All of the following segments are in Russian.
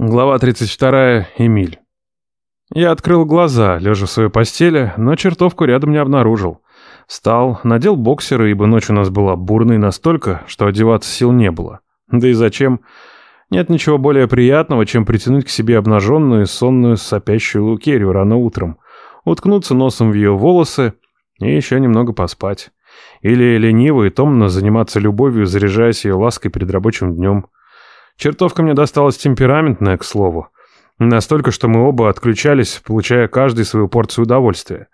Глава 32. Эмиль. Я открыл глаза, лежа в своей постели, но чертовку рядом не обнаружил. Встал, надел боксеры, ибо ночь у нас была бурной настолько, что одеваться сил не было. Да и зачем? Нет ничего более приятного, чем притянуть к себе обнаженную, сонную, сопящую Лукерию рано утром, уткнуться носом в ее волосы и еще немного поспать. Или лениво и томно заниматься любовью, заряжаясь ее лаской перед рабочим днем. Чертовка мне досталась темпераментная, к слову. Настолько, что мы оба отключались, получая каждый свою порцию удовольствия.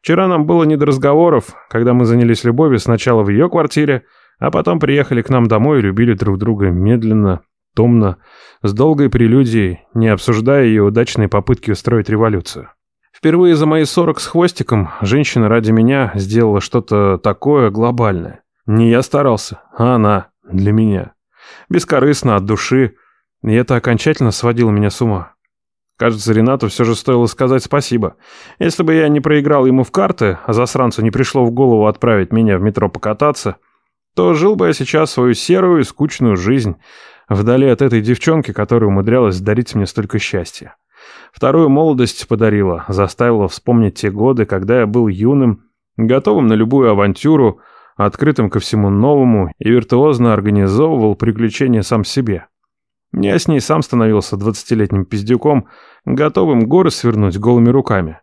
Вчера нам было не до разговоров, когда мы занялись любовью сначала в ее квартире, а потом приехали к нам домой и любили друг друга медленно, томно, с долгой прелюдией, не обсуждая ее удачные попытки устроить революцию. Впервые за мои сорок с хвостиком женщина ради меня сделала что-то такое глобальное. Не я старался, а она для меня бескорыстно, от души, и это окончательно сводило меня с ума. Кажется, Ренату все же стоило сказать спасибо. Если бы я не проиграл ему в карты, а засранцу не пришло в голову отправить меня в метро покататься, то жил бы я сейчас свою серую и скучную жизнь, вдали от этой девчонки, которая умудрялась дарить мне столько счастья. Вторую молодость подарила, заставила вспомнить те годы, когда я был юным, готовым на любую авантюру, открытым ко всему новому и виртуозно организовывал приключения сам себе. Я с ней сам становился двадцатилетним пиздюком, готовым горы свернуть голыми руками.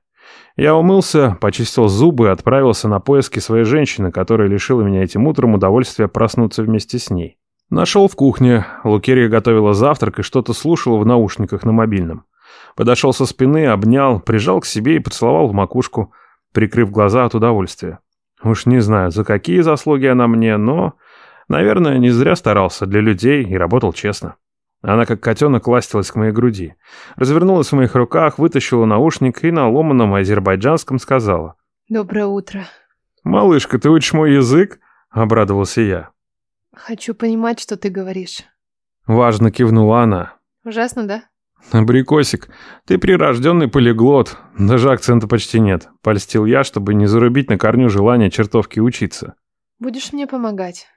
Я умылся, почистил зубы и отправился на поиски своей женщины, которая лишила меня этим утром удовольствия проснуться вместе с ней. Нашел в кухне, Лукерия готовила завтрак и что-то слушала в наушниках на мобильном. Подошел со спины, обнял, прижал к себе и поцеловал в макушку, прикрыв глаза от удовольствия. Уж не знаю, за какие заслуги она мне, но, наверное, не зря старался для людей и работал честно. Она как котенок ластилась к моей груди. Развернулась в моих руках, вытащила наушник и на ломаном азербайджанском сказала. «Доброе утро». «Малышка, ты учишь мой язык?» — обрадовался я. «Хочу понимать, что ты говоришь». Важно кивнула она. «Ужасно, да?» «Абрикосик, ты прирожденный полиглот, даже акцента почти нет», — польстил я, чтобы не зарубить на корню желание чертовки учиться. «Будешь мне помогать?»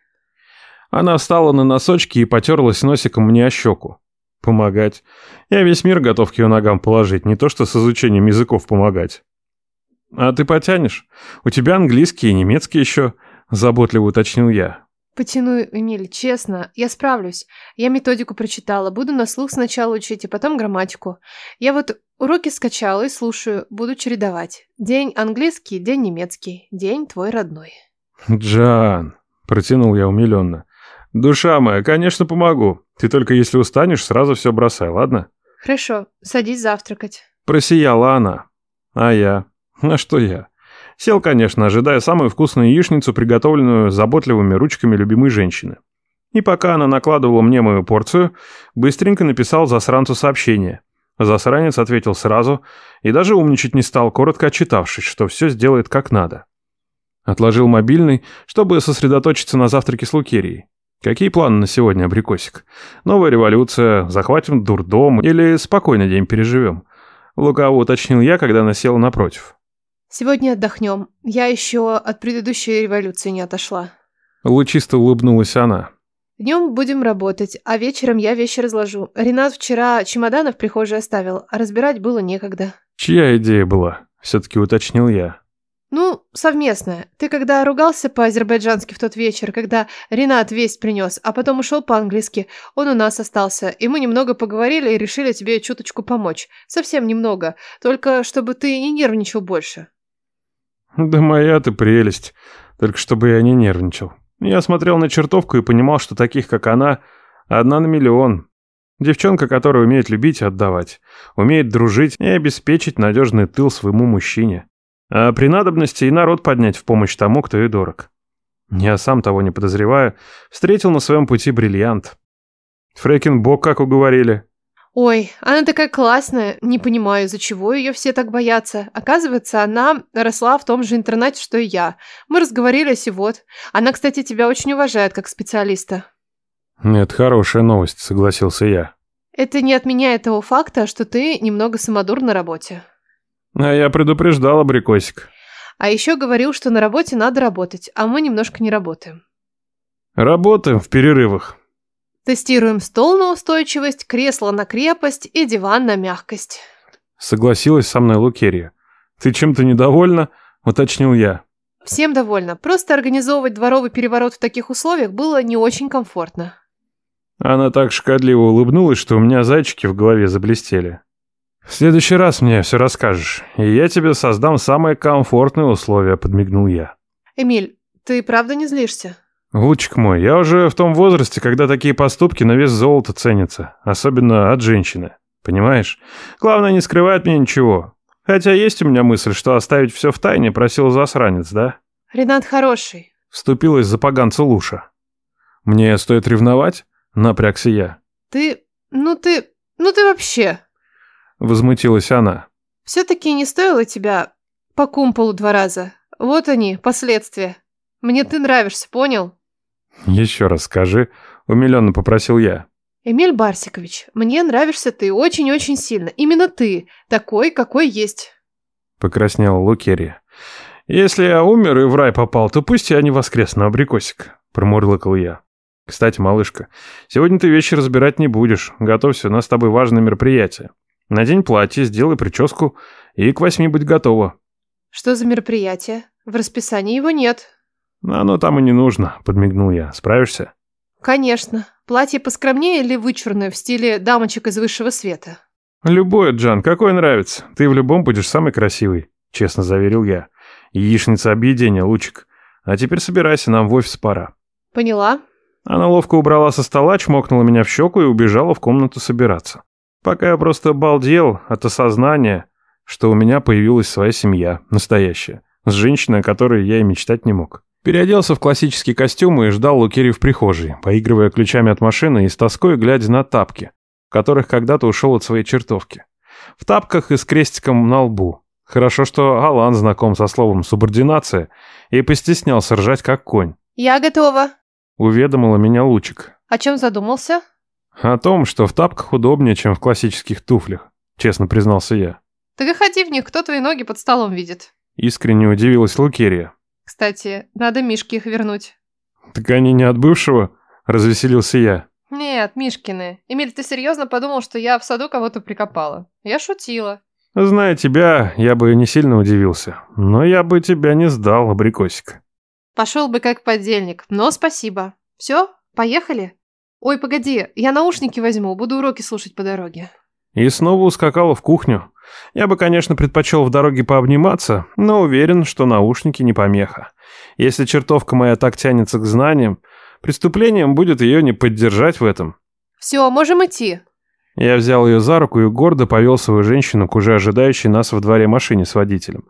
Она встала на носочки и потерлась носиком мне о щеку. «Помогать? Я весь мир готов к ее ногам положить, не то что с изучением языков помогать». «А ты потянешь? У тебя английский и немецкий еще», — заботливо уточнил я. Потяну, Эмиль, честно, я справлюсь. Я методику прочитала, буду на слух сначала учить, и потом грамматику. Я вот уроки скачала и слушаю, буду чередовать. День английский, день немецкий, день твой родной. Джан, протянул я умиленно. Душа моя, конечно, помогу. Ты только если устанешь, сразу все бросай, ладно? Хорошо, садись завтракать. Просияла она. А я? А что я? Сел, конечно, ожидая самую вкусную яичницу, приготовленную заботливыми ручками любимой женщины. И пока она накладывала мне мою порцию, быстренько написал засранцу сообщение. Засранец ответил сразу и даже умничать не стал, коротко отчитавшись, что все сделает как надо. Отложил мобильный, чтобы сосредоточиться на завтраке с Лукерией. Какие планы на сегодня, Абрикосик? Новая революция, захватим дурдом или спокойный день переживем? Лукаво уточнил я, когда она села напротив. Сегодня отдохнем. Я еще от предыдущей революции не отошла. Лучисто улыбнулась она. Днем будем работать, а вечером я вещи разложу. Ренат вчера чемоданы в прихожей оставил, а разбирать было некогда. Чья идея была? Все-таки уточнил я. Ну, совместная. Ты когда ругался по-азербайджански в тот вечер, когда Ренат весть принес, а потом ушел по-английски, он у нас остался, и мы немного поговорили и решили тебе чуточку помочь. Совсем немного, только чтобы ты не нервничал больше. Да моя ты прелесть, только чтобы я не нервничал. Я смотрел на чертовку и понимал, что таких, как она, одна на миллион. Девчонка, которая умеет любить и отдавать, умеет дружить и обеспечить надежный тыл своему мужчине. А при надобности и народ поднять в помощь тому, кто ей дорог. Я сам того не подозревая, встретил на своем пути бриллиант. Фрекин бог, как уговорили. Ой, она такая классная, не понимаю, из-за чего ее все так боятся. Оказывается, она росла в том же интернете, что и я. Мы разговорились, и вот. Она, кстати, тебя очень уважает как специалиста. Это хорошая новость, согласился я. Это не отменяет того факта, что ты немного самодур на работе. А я предупреждал, абрикосик. А еще говорил, что на работе надо работать, а мы немножко не работаем. Работаем в перерывах. Тестируем стол на устойчивость, кресло на крепость и диван на мягкость. Согласилась со мной Лукерия. Ты чем-то недовольна? Уточнил я. Всем довольна. Просто организовывать дворовый переворот в таких условиях было не очень комфортно. Она так шкодливо улыбнулась, что у меня зайчики в голове заблестели. «В следующий раз мне все расскажешь, и я тебе создам самые комфортные условия», — подмигнул я. Эмиль, ты правда не злишься? «Лучик мой, я уже в том возрасте, когда такие поступки на вес золота ценятся, особенно от женщины. Понимаешь? Главное, не скрывай от меня ничего. Хотя есть у меня мысль, что оставить все в тайне просил засранец, да?» Ренат хороший. Вступилась за поганца Луша. «Мне стоит ревновать?» — напрягся я. Ты... ну ты... ну ты вообще... Возмутилась она. Все-таки не стоило тебя по кумполу два раза. Вот они, последствия. Мне ты нравишься, понял? Еще раз скажи, умиленно попросил я. Эмиль Барсикович, мне нравишься ты очень-очень сильно. Именно ты, такой, какой есть. Покраснела Лукерия. Если я умер и в рай попал, то пусть я не воскресну, абрикосик, промурлыкал я. Кстати, малышка, сегодня ты вещи разбирать не будешь. Готовься, у нас с тобой важное мероприятие. Надень платье, сделай прическу и к восьми будь готова. Что за мероприятие? В расписании его нет. Оно там и не нужно, подмигнул я. Справишься? Конечно. Платье поскромнее или вычурное в стиле дамочек из высшего света? Любое, Джан, какое нравится. Ты в любом будешь самый красивый, честно заверил я. Яичница объедения, лучик. А теперь собирайся, нам в офис пора. Поняла. Она ловко убрала со стола, чмокнула меня в щеку и убежала в комнату собираться. Пока я просто обалдел от осознания, что у меня появилась своя семья, настоящая, с женщиной, о которой я и мечтать не мог. Переоделся в классический костюм и ждал Лукери в прихожей, поигрывая ключами от машины и с тоской глядя на тапки, в которых когда-то ушел от своей чертовки. В тапках и с крестиком на лбу. Хорошо, что Алан знаком со словом «субординация» и постеснялся ржать как конь. Я готова. Уведомила меня Лучик. О чем задумался? О том, что в тапках удобнее, чем в классических туфлях, честно признался я. Так и ходи в них, кто твои ноги под столом видит. Искренне удивилась Лукерия. Кстати, надо Мишке их вернуть. Так они не от бывшего? Развеселился я. Нет, Мишкины. Эмиль, ты серьезно подумал, что я в саду кого-то прикопала? Я шутила. Зная тебя, я бы не сильно удивился. Но я бы тебя не сдал, абрикосик. Пошел бы как подельник, но спасибо. Все, поехали? Ой, погоди, я наушники возьму, буду уроки слушать по дороге. И снова ускакала в кухню. Я бы, конечно, предпочел в дороге пообниматься, но уверен, что наушники не помеха. Если чертовка моя так тянется к знаниям, преступлением будет ее не поддержать в этом. Все, можем идти. Я взял ее за руку и гордо повел свою женщину к уже ожидающей нас во дворе машине с водителем.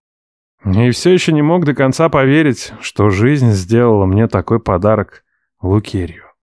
И все еще не мог до конца поверить, что жизнь сделала мне такой подарок Лукерью.